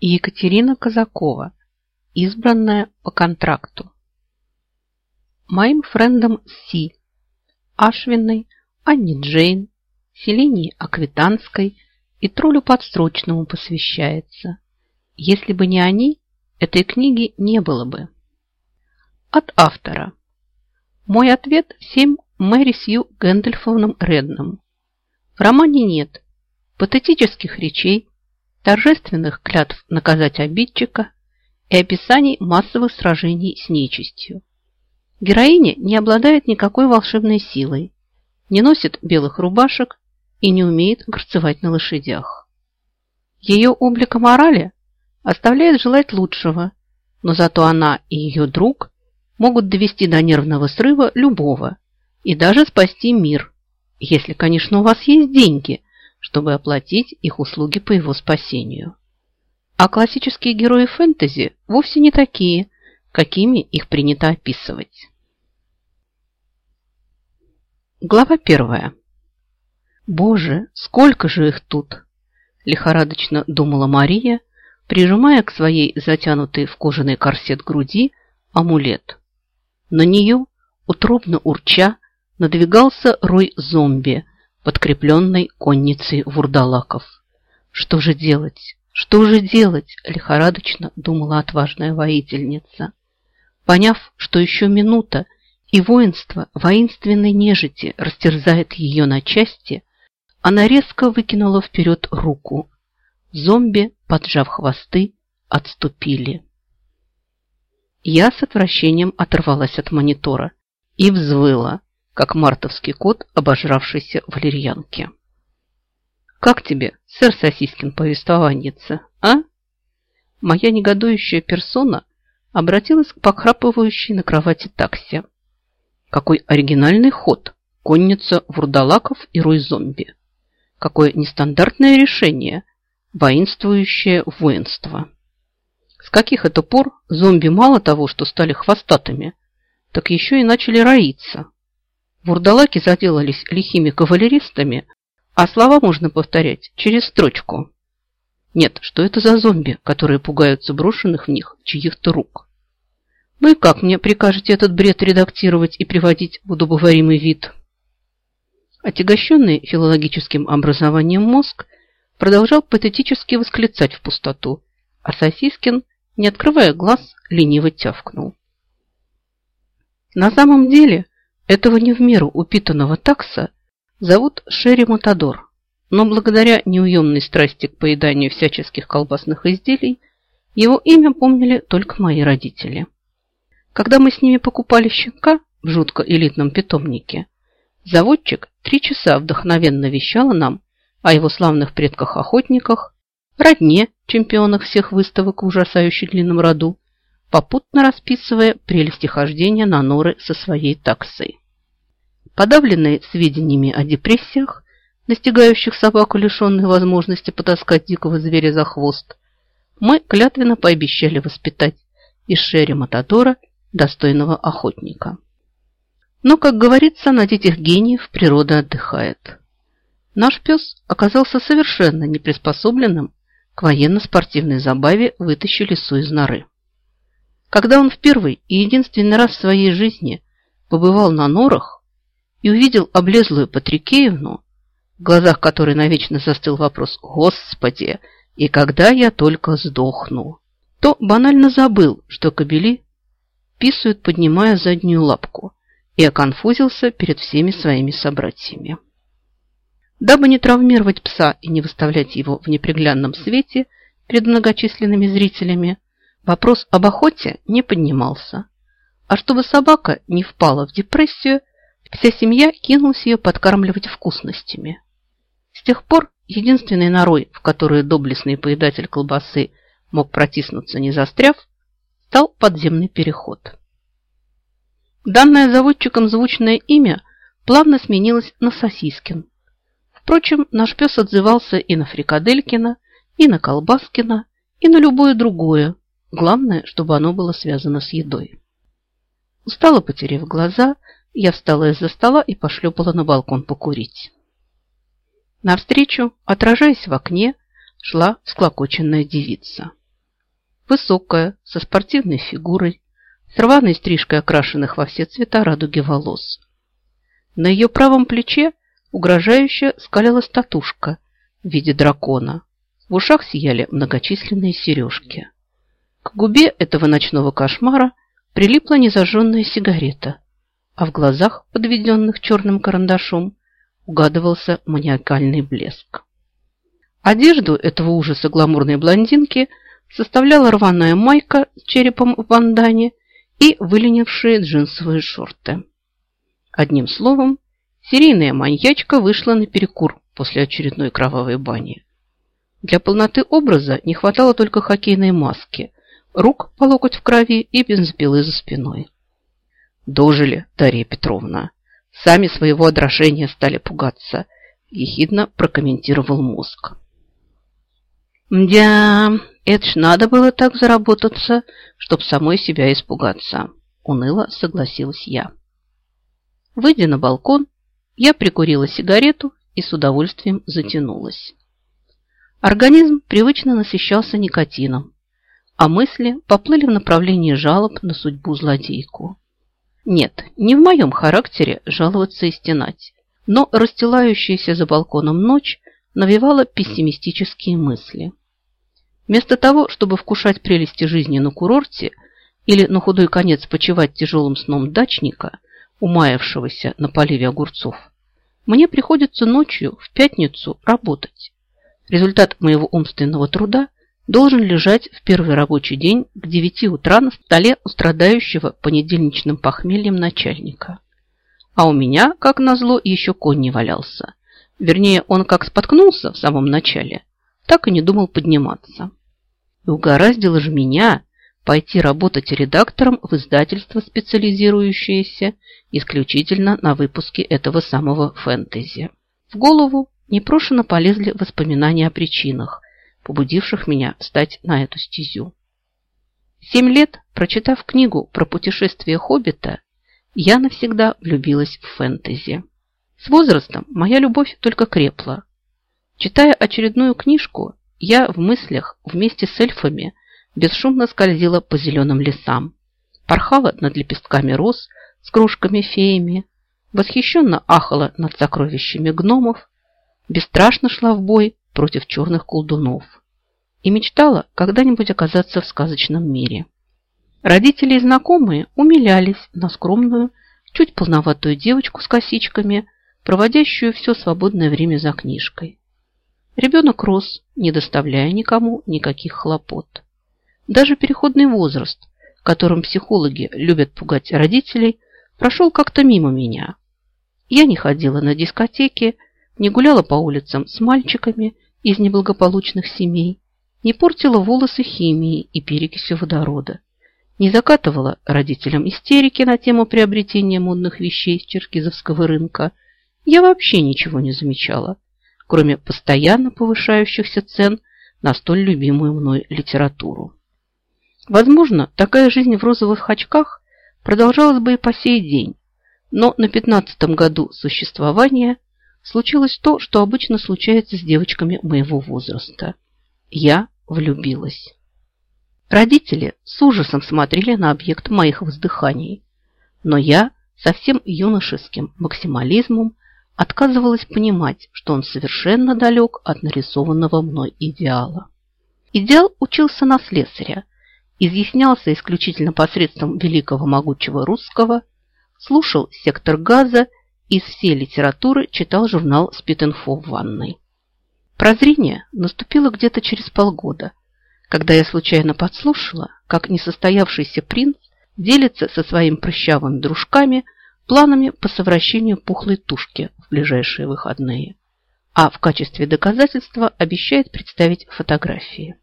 Екатерина Казакова, избранная по контракту. Моим френдам Си, Ашвиной, Анне Джейн, Селении Аквитанской и троллю подстрочному посвящается. Если бы не они, этой книги не было бы. От автора. Мой ответ всем Мэри Сью Гэндальфовным Редном. В романе нет патетических речей, торжественных клятв наказать обидчика и описаний массовых сражений с нечистью. Героиня не обладает никакой волшебной силой, не носит белых рубашек и не умеет горцевать на лошадях. Ее облика морали оставляет желать лучшего, но зато она и ее друг могут довести до нервного срыва любого и даже спасти мир, если, конечно, у вас есть деньги, чтобы оплатить их услуги по его спасению. А классические герои фэнтези вовсе не такие, какими их принято описывать. Глава первая. «Боже, сколько же их тут!» – лихорадочно думала Мария, прижимая к своей затянутой в кожаный корсет груди амулет. На нее, утробно урча, надвигался рой зомби, подкрепленный конницей вурдалаков. Что же делать? Что же делать? Лихорадочно думала отважная воительница. Поняв, что еще минута, и воинство воинственной нежити растерзает ее на части, она резко выкинула вперед руку. Зомби, поджав хвосты, отступили. Я с отвращением оторвалась от монитора и взвыла, как мартовский кот, обожравшийся валерьянки. «Как тебе, сэр Сосискин, повествованница, а?» Моя негодующая персона обратилась к похрапывающей на кровати такси. Какой оригинальный ход! Конница вурдалаков и рой зомби. Какое нестандартное решение! Воинствующее воинство. С каких это пор зомби мало того, что стали хвостатыми, так еще и начали роиться. Вурдалаки заделались лихими кавалеристами, а слова можно повторять через строчку. Нет, что это за зомби, которые пугаются брошенных в них чьих-то рук? Вы как мне прикажете этот бред редактировать и приводить в удобоваримый вид? Отягощенный филологическим образованием мозг продолжал патетически восклицать в пустоту, а Сосискин, не открывая глаз, лениво тявкнул. На самом деле, этого не в меру упитанного такса зовут Шерри Матадор, но благодаря неуемной страсти к поеданию всяческих колбасных изделий его имя помнили только мои родители. Когда мы с ними покупали щенка в жутко элитном питомнике, заводчик три часа вдохновенно вещала нам о его славных предках-охотниках, родне, чемпионах всех выставок в ужасающе длинном роду, попутно расписывая прелести хождения на норы со своей таксой. Подавленные сведениями о депрессиях, настигающих собаку, лишенной возможности потаскать дикого зверя за хвост, мы клятвенно пообещали воспитать из Шерри Матадора достойного охотника. Но, как говорится, над этих гениев природа отдыхает. Наш пес оказался совершенно неприспособленным к военно-спортивной забаве вытащи лесу из норы. Когда он в первый и единственный раз в своей жизни побывал на норах и увидел облезлую Патрикеевну, в глазах которой навечно застыл вопрос «Господи, и когда я только сдохну?», то банально забыл, что кобели писают, поднимая заднюю лапку, и оконфузился перед всеми своими собратьями. Дабы не травмировать пса и не выставлять его в неприглядном свете перед многочисленными зрителями, вопрос об охоте не поднимался. А чтобы собака не впала в депрессию, вся семья кинулась ее подкармливать вкусностями. С тех пор единственной норой, в которую доблестный поедатель колбасы мог протиснуться не застряв, стал подземный переход. Данное заводчиком звучное имя плавно сменилось на Сосискин. Впрочем, наш пес отзывался и на Фрикаделькина, и на Колбаскина, и на любое другое, Главное, чтобы оно было связано с едой. Устало потеряв глаза, я встала из-за стола и пошлепала на балкон покурить. Навстречу, отражаясь в окне, шла склокоченная девица. Высокая, со спортивной фигурой, с рваной стрижкой окрашенных во все цвета радуги волос. На ее правом плече угрожающе скалилась татушка в виде дракона. В ушах сияли многочисленные сережки. К губе этого ночного кошмара прилипла незажженная сигарета, а в глазах, подведенных черным карандашом, угадывался маниакальный блеск. Одежду этого ужаса гламурной блондинки составляла рваная майка с черепом в бандане и выленившие джинсовые шорты. Одним словом, серийная маньячка вышла на перекур после очередной кровавой бани. Для полноты образа не хватало только хоккейной маски, рук по локоть в крови и бензопилы за спиной. Дожили, Дарья Петровна. Сами своего отражения стали пугаться, ехидно прокомментировал мозг. «Мдя, это ж надо было так заработаться, чтоб самой себя испугаться», уныло согласилась я. Выйдя на балкон, я прикурила сигарету и с удовольствием затянулась. Организм привычно насыщался никотином, а мысли поплыли в направлении жалоб на судьбу злодейку. Нет, не в моем характере жаловаться и стенать, но расстилающаяся за балконом ночь навевала пессимистические мысли. Вместо того, чтобы вкушать прелести жизни на курорте или на худой конец почивать тяжелым сном дачника, умаявшегося на поливе огурцов, мне приходится ночью в пятницу работать. Результат моего умственного труда должен лежать в первый рабочий день к 9 утра на столе у страдающего понедельничным похмельем начальника. А у меня, как назло, еще конь не валялся. Вернее, он как споткнулся в самом начале, так и не думал подниматься. И угораздило же меня пойти работать редактором в издательство, специализирующееся исключительно на выпуске этого самого фэнтези. В голову непрошено полезли воспоминания о причинах, побудивших меня встать на эту стезю. Семь лет, прочитав книгу про путешествие Хоббита, я навсегда влюбилась в фэнтези. С возрастом моя любовь только крепла. Читая очередную книжку, я в мыслях вместе с эльфами бесшумно скользила по зеленым лесам, порхала над лепестками роз с кружками-феями, восхищенно ахала над сокровищами гномов, бесстрашно шла в бой против черных колдунов и мечтала когда-нибудь оказаться в сказочном мире. Родители и знакомые умилялись на скромную, чуть полноватую девочку с косичками, проводящую все свободное время за книжкой. Ребенок рос, не доставляя никому никаких хлопот. Даже переходный возраст, которым психологи любят пугать родителей, прошел как-то мимо меня. Я не ходила на дискотеки, не гуляла по улицам с мальчиками из неблагополучных семей, не портила волосы химией и перекисью водорода, не закатывала родителям истерики на тему приобретения модных вещей с черкизовского рынка. Я вообще ничего не замечала, кроме постоянно повышающихся цен на столь любимую мной литературу. Возможно, такая жизнь в розовых очках продолжалась бы и по сей день, но на пятнадцатом году существования случилось то, что обычно случается с девочками моего возраста. Я влюбилась. Родители с ужасом смотрели на объект моих воздыханий, но я со всем юношеским максимализмом отказывалась понимать, что он совершенно далек от нарисованного мной идеала. Идеал учился на слесаря, изъяснялся исключительно посредством великого могучего русского, слушал сектор газа из всей литературы читал журнал «Спитинфо» в ванной. Прозрение наступило где-то через полгода, когда я случайно подслушала, как несостоявшийся принц делится со своими прыщавыми дружками планами по совращению пухлой тушки в ближайшие выходные, а в качестве доказательства обещает представить фотографии.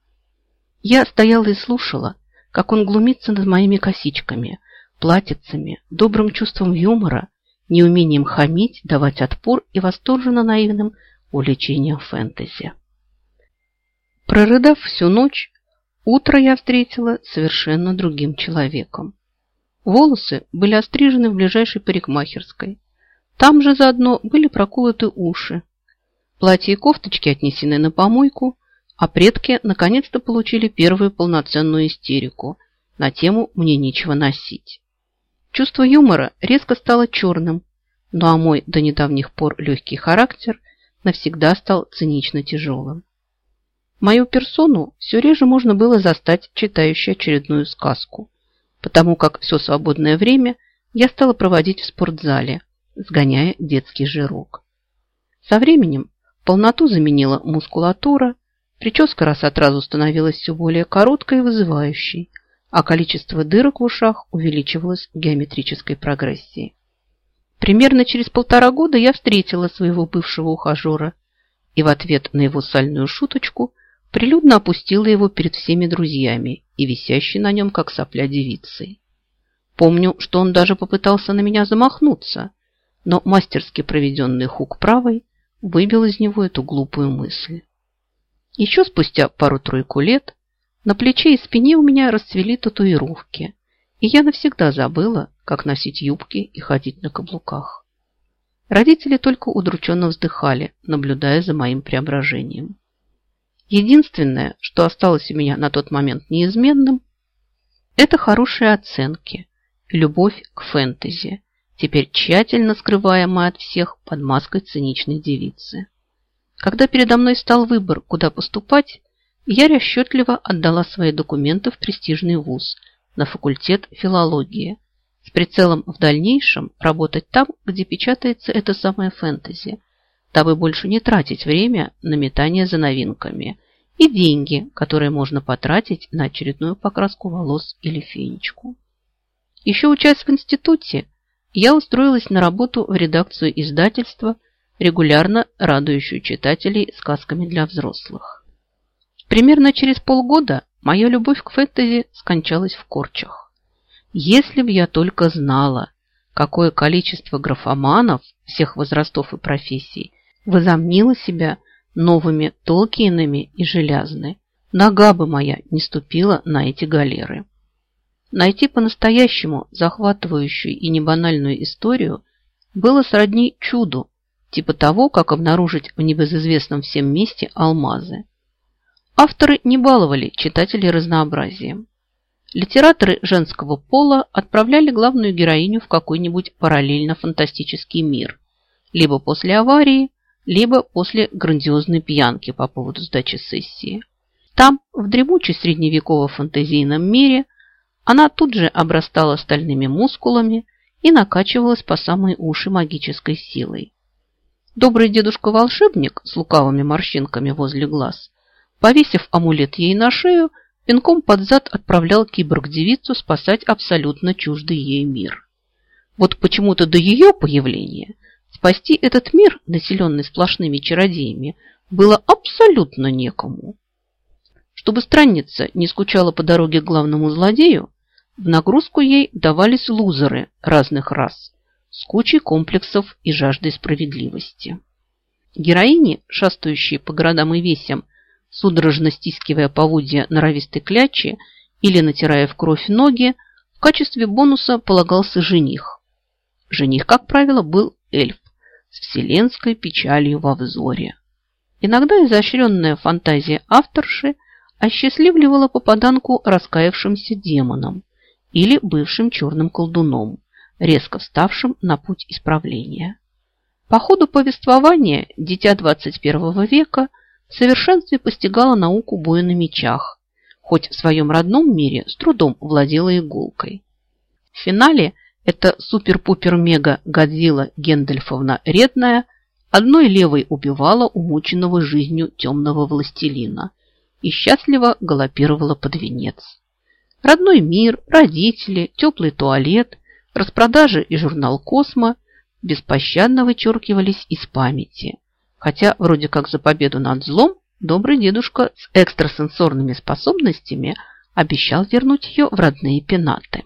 Я стояла и слушала, как он глумится над моими косичками, платьицами, добрым чувством юмора неумением хамить, давать отпор и восторженно наивным увлечением фэнтези. Прорыдав всю ночь, утро я встретила совершенно другим человеком. Волосы были острижены в ближайшей парикмахерской. Там же заодно были проколоты уши. Платья и кофточки отнесены на помойку, А предки наконец-то получили первую полноценную истерику на тему «мне нечего носить». Чувство юмора резко стало черным, ну а мой до недавних пор легкий характер навсегда стал цинично тяжелым. Мою персону все реже можно было застать читающей очередную сказку, потому как все свободное время я стала проводить в спортзале, сгоняя детский жирок. Со временем полноту заменила мускулатура, прическа раз от разу становилась все более короткой и вызывающей, а количество дырок в ушах увеличивалось в геометрической прогрессии. Примерно через полтора года я встретила своего бывшего ухажера и в ответ на его сальную шуточку прилюдно опустила его перед всеми друзьями и висящей на нем, как сопля девицей. Помню, что он даже попытался на меня замахнуться, но мастерски проведенный хук правой выбил из него эту глупую мысль. Еще спустя пару-тройку лет на плече и спине у меня расцвели татуировки, и я навсегда забыла, как носить юбки и ходить на каблуках. Родители только удрученно вздыхали, наблюдая за моим преображением. Единственное, что осталось у меня на тот момент неизменным, это хорошие оценки, любовь к фэнтези, теперь тщательно скрываемая от всех под маской циничной девицы. Когда передо мной стал выбор, куда поступать, я расчетливо отдала свои документы в престижный вуз на факультет филологии с прицелом в дальнейшем работать там, где печатается это самое фэнтези, дабы больше не тратить время на метание за новинками и деньги, которые можно потратить на очередную покраску волос или фенечку. Еще учась в институте, я устроилась на работу в редакцию издательства, регулярно радующую читателей сказками для взрослых. Примерно через полгода моя любовь к фэнтези скончалась в корчах. Если б я только знала, какое количество графоманов всех возрастов и профессий возомнило себя новыми Толкиенами и Желязны, нога бы моя не ступила на эти галеры. Найти по-настоящему захватывающую и небанальную историю было сродни чуду, типа того, как обнаружить в небезызвестном всем месте алмазы. Авторы не баловали читателей разнообразием. Литераторы женского пола отправляли главную героиню в какой-нибудь параллельно-фантастический мир, либо после аварии, либо после грандиозной пьянки по поводу сдачи сессии. Там, в дремучей средневеково-фантазийном мире, она тут же обрастала стальными мускулами и накачивалась по самые уши магической силой. Добрый дедушка-волшебник с лукавыми морщинками возле глаз, повесив амулет ей на шею, пинком под зад отправлял киборг-девицу спасать абсолютно чуждый ей мир. Вот почему-то до ее появления спасти этот мир, населенный сплошными чародеями, было абсолютно некому. Чтобы странница не скучала по дороге к главному злодею, в нагрузку ей давались лузеры разных рас с кучей комплексов и жаждой справедливости. Героини, шастающие по городам и весям, судорожно стискивая поводья норовистой клячи или натирая в кровь ноги, в качестве бонуса полагался жених. Жених, как правило, был эльф с вселенской печалью во взоре. Иногда изощренная фантазия авторши осчастливливала попаданку раскаявшимся демоном, или бывшим черным колдуном, резко вставшим на путь исправления. По ходу повествования дитя 21 века в совершенстве постигало науку боя на мечах, хоть в своем родном мире с трудом владела иголкой. В финале эта супер-пупер-мега Годзилла Гендельфовна Редная одной левой убивала умученного жизнью темного властелина и счастливо галопировала под венец. Родной мир, родители, теплый туалет, распродажи и журнал «Космо» беспощадно вычеркивались из памяти. Хотя вроде как за победу над злом добрый дедушка с экстрасенсорными способностями обещал вернуть ее в родные пенаты.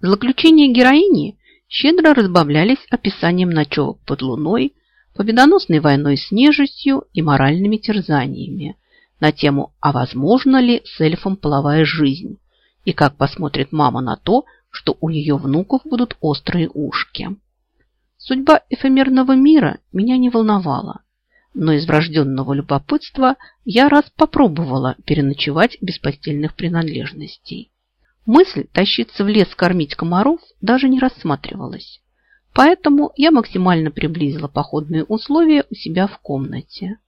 Злоключения героини щедро разбавлялись описанием ночевок под луной, победоносной войной с нежитью и моральными терзаниями на тему «А возможно ли с эльфом половая жизнь?» и как посмотрит мама на то, что у ее внуков будут острые ушки. Судьба эфемерного мира меня не волновала. но из врожденного любопытства я раз попробовала переночевать без постельных принадлежностей. Мысль тащиться в лес кормить комаров даже не рассматривалась. Поэтому я максимально приблизила походные условия у себя в комнате.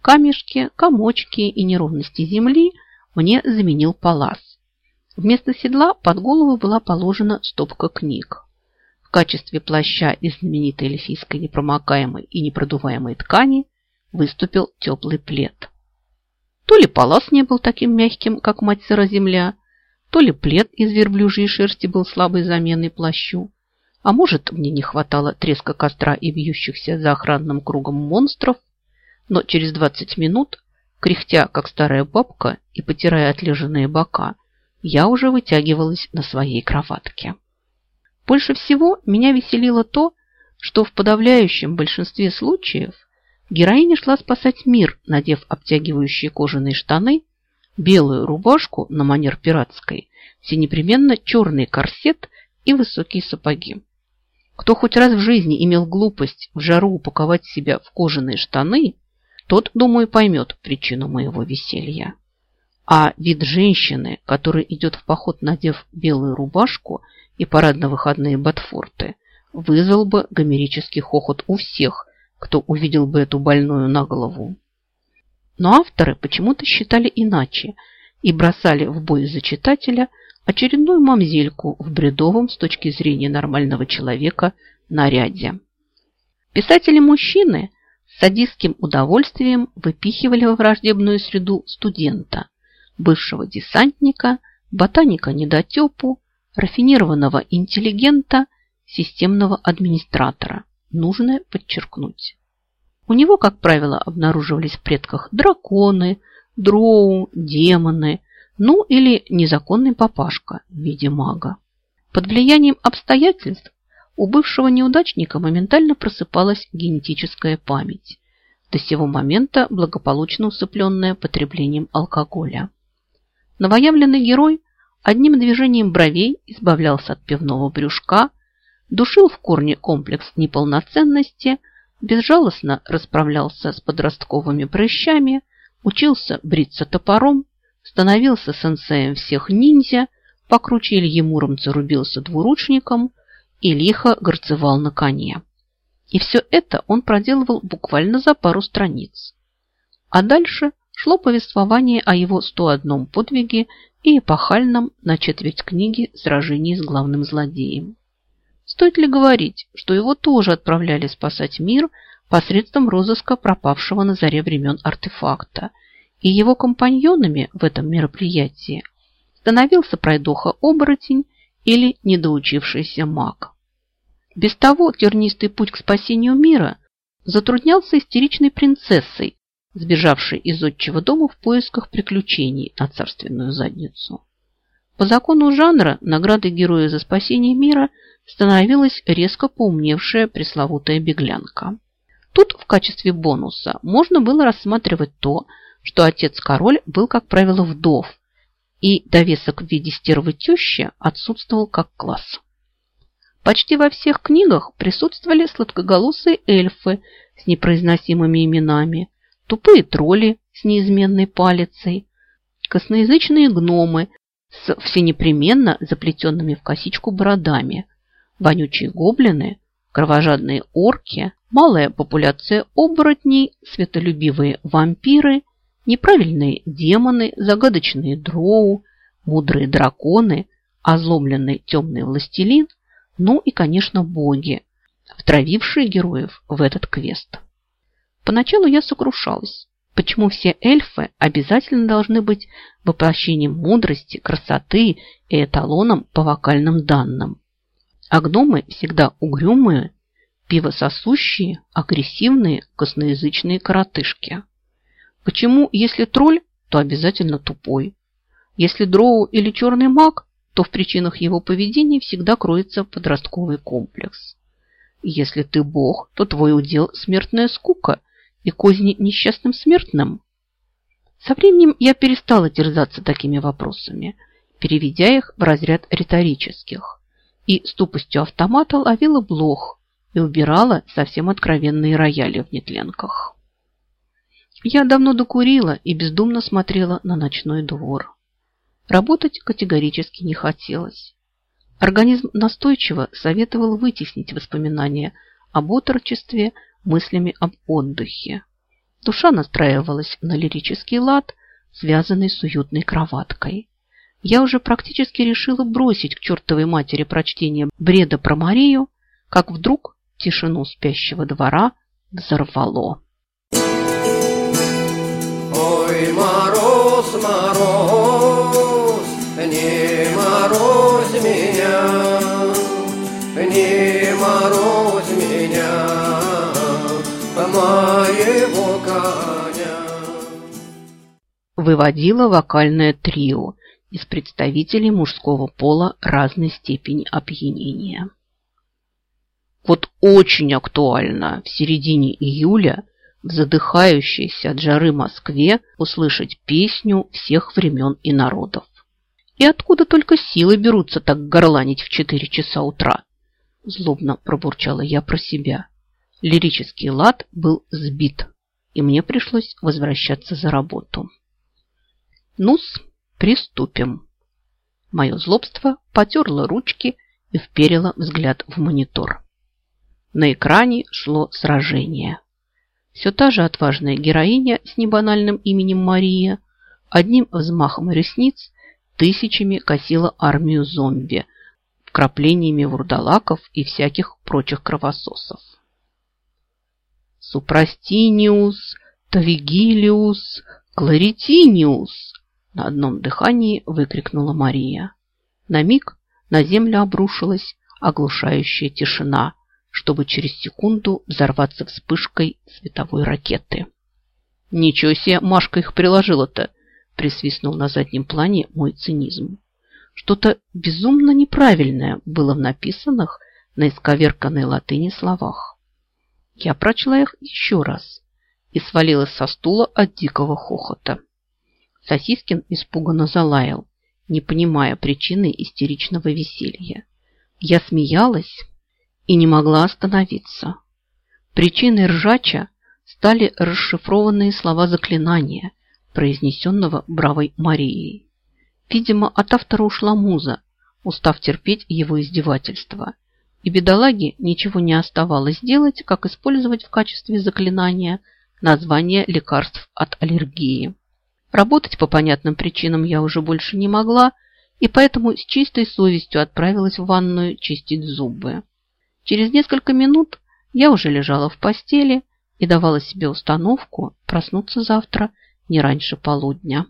Камешки, комочки и неровности земли мне заменил палас. Вместо седла под голову была положена стопка книг. Качестве плаща из знаменитой эльфийской непромокаемой и непродуваемой ткани выступил теплый плед. То ли палас не был таким мягким, как мать сыра земля, то ли плед из верблюжьей шерсти был слабой заменой плащу, а может, мне не хватало треска костра и бьющихся за охранным кругом монстров, но через 20 минут, кряхтя, как старая бабка, и потирая отлеженные бока, я уже вытягивалась на своей кроватке. Больше всего меня веселило то, что в подавляющем большинстве случаев героиня шла спасать мир, надев обтягивающие кожаные штаны, белую рубашку на манер пиратской, всенепременно черный корсет и высокие сапоги. Кто хоть раз в жизни имел глупость в жару упаковать себя в кожаные штаны, тот, думаю, поймет причину моего веселья. А вид женщины, которая идет в поход, надев белую рубашку и парадно-выходные ботфорты, вызвал бы гомерический хохот у всех, кто увидел бы эту больную на голову. Но авторы почему-то считали иначе и бросали в бой за читателя – очередную мамзельку в бредовом с точки зрения нормального человека наряде. Писатели-мужчины с садистским удовольствием выпихивали во враждебную среду студента, бывшего десантника, ботаника-недотепу, рафинированного интеллигента, системного администратора. Нужно подчеркнуть. У него, как правило, обнаруживались в предках драконы, дроу, демоны, ну или незаконный папашка в виде мага. Под влиянием обстоятельств у бывшего неудачника моментально просыпалась генетическая память, до сего момента благополучно усыпленная потреблением алкоголя. Новоявленный герой одним движением бровей избавлялся от пивного брюшка, душил в корне комплекс неполноценности, безжалостно расправлялся с подростковыми прыщами, учился бриться топором, становился сенсеем всех ниндзя, покруче Ильи Муромца рубился двуручником и лихо горцевал на коне. И все это он проделывал буквально за пару страниц. А дальше шло повествование о его 101 подвиге и эпохальном на четверть книги сражении с главным злодеем. Стоит ли говорить, что его тоже отправляли спасать мир посредством розыска пропавшего на заре времен артефакта – и его компаньонами в этом мероприятии становился пройдоха-оборотень или недоучившийся маг. Без того тернистый путь к спасению мира затруднялся истеричной принцессой, сбежавшей из отчего дома в поисках приключений на царственную задницу. По закону жанра наградой героя за спасение мира становилась резко поумневшая пресловутая беглянка. Тут в качестве бонуса можно было рассматривать то, что отец-король был, как правило, вдов, и довесок в виде стервы тещи отсутствовал как класс. Почти во всех книгах присутствовали сладкоголосые эльфы с непроизносимыми именами, тупые тролли с неизменной палицей, косноязычные гномы с всенепременно заплетенными в косичку бородами, вонючие гоблины, кровожадные орки, малая популяция оборотней, светолюбивые вампиры – Неправильные демоны, загадочные дроу, мудрые драконы, озлобленный темный властелин, ну и, конечно, боги, втравившие героев в этот квест. Поначалу я сокрушалась, почему все эльфы обязательно должны быть воплощением мудрости, красоты и эталоном по вокальным данным. А гномы всегда угрюмые, пивососущие, агрессивные, косноязычные коротышки. Почему, если тролль, то обязательно тупой? Если дроу или черный маг, то в причинах его поведения всегда кроется подростковый комплекс. Если ты бог, то твой удел – смертная скука и козни несчастным смертным. Со временем я перестала терзаться такими вопросами, переведя их в разряд риторических, и с тупостью автомата ловила блох и убирала совсем откровенные рояли в нетленках. Я давно докурила и бездумно смотрела на ночной двор. Работать категорически не хотелось. Организм настойчиво советовал вытеснить воспоминания об отрочестве мыслями об отдыхе. Душа настраивалась на лирический лад, связанный с уютной кроваткой. Я уже практически решила бросить к чертовой матери прочтение бреда про Марию, как вдруг тишину спящего двора взорвало. Ой, мороз, мороз, Выводила вокальное трио из представителей мужского пола разной степени опьянения. Вот очень актуально в середине июля в задыхающейся от жары Москве услышать песню всех времен и народов. И откуда только силы берутся так горланить в четыре часа утра? Злобно пробурчала я про себя. Лирический лад был сбит, и мне пришлось возвращаться за работу. Ну-с, приступим. Мое злобство потерло ручки и вперило взгляд в монитор. На экране шло сражение. Все та же отважная героиня с небанальным именем Мария одним взмахом ресниц тысячами косила армию зомби, вкраплениями вурдалаков и всяких прочих кровососов. Супрастиниус, Тавигилиус, Кларитиниус на одном дыхании выкрикнула Мария. На миг на землю обрушилась оглушающая тишина, чтобы через секунду взорваться вспышкой световой ракеты. «Ничего себе Машка их приложила-то!» присвистнул на заднем плане мой цинизм. Что-то безумно неправильное было в написанных на исковерканной латыни словах. Я прочла их еще раз и свалилась со стула от дикого хохота. Сосискин испуганно залаял, не понимая причины истеричного веселья. Я смеялась, и не могла остановиться. Причиной ржача стали расшифрованные слова заклинания, произнесенного бравой Марией. Видимо, от автора ушла муза, устав терпеть его издевательства. И бедолаге ничего не оставалось делать, как использовать в качестве заклинания название лекарств от аллергии. Работать по понятным причинам я уже больше не могла, и поэтому с чистой совестью отправилась в ванную чистить зубы. Через несколько минут я уже лежала в постели и давала себе установку проснуться завтра не раньше полудня.